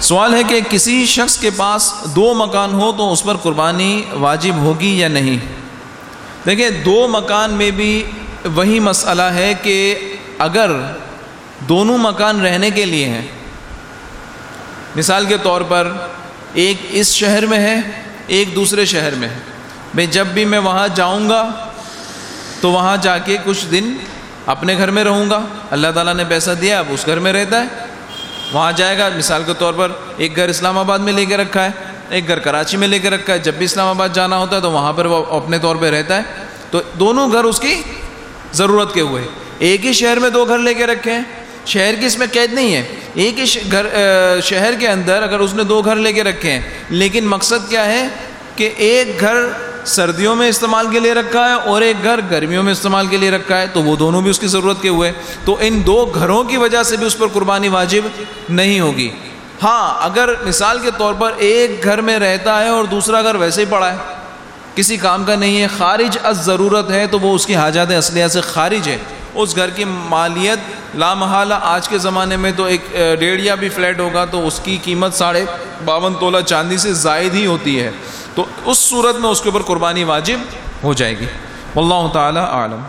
سوال ہے کہ کسی شخص کے پاس دو مکان ہو تو اس پر قربانی واجب ہوگی یا نہیں؟ دیکھیں، دو مکان میں بھی وہی مسئلہ ہے کہ اگر دونوں مکان رہنے کے لیے ہیں، مثال کے طور پر ایک اس شہر میں ہے، ایک دوسرے شہر میں ہے۔ میں جب بھی میں وہاں جاؤں گا تو وہاں جا کے کچھ دن اپنے گھر میں رہوں گا۔ اللہ تعالیٰ نے پیسہ دیا، اب اس گھر میں رہتا ہے۔ وہاں جائے گا۔ مثال کے طور پر ایک گھر اسلام آباد میں لے کے رکھا ہے، ایک گھر کراچی میں لے کے رکھا ہے۔ جب بھی اسلام آباد جانا ہوتا ہے تو وہاں پر وہ اپنے طور پہ رہتا ہے۔ تو دونوں گھر اس کی ضرورت کے ہوئے۔ ایک ہی شہر میں دو گھر لے کے رکھے ہیں۔ شہر کی اس میں قید نہیں ہے۔ ایک ہی گھر شہر کے اندر اگر اس نے دو گھر لے کے رکھے ہیں۔ لیکن مقصد کیا ہے کہ ایک گھر سردیوں میں استعمال کے لیے رکھا ہے اور ایک گھر گرمیوں میں استعمال کے لیے رکھا ہے، تو وہ دونوں بھی اس کی ضرورت کے ہوئے۔ تو ان دو گھروں کی وجہ سے بھی اس پر قربانی واجب نہیں ہوگی۔ ہاں اگر مثال کے طور پر ایک گھر میں رہتا ہے اور دوسرا گھر ویسے ہی پڑا ہے، کسی کام کا نہیں ہے، خارج از ضرورت ہے، تو وہ اس کی حاجات اصلیہ سے خارج ہے۔ اس گھر کی مالیت لامحالہ آج کے زمانے میں تو ایک ڈیڑھ بھی فلیٹ ہوگا تو اس کی قیمت ساڑھے باون تولہ چاندی سے زائد ہی ہوتی ہے۔ تو اس صورت میں اس کے اوپر قربانی واجب ہو جائے گی۔ واللہ تعالی عالم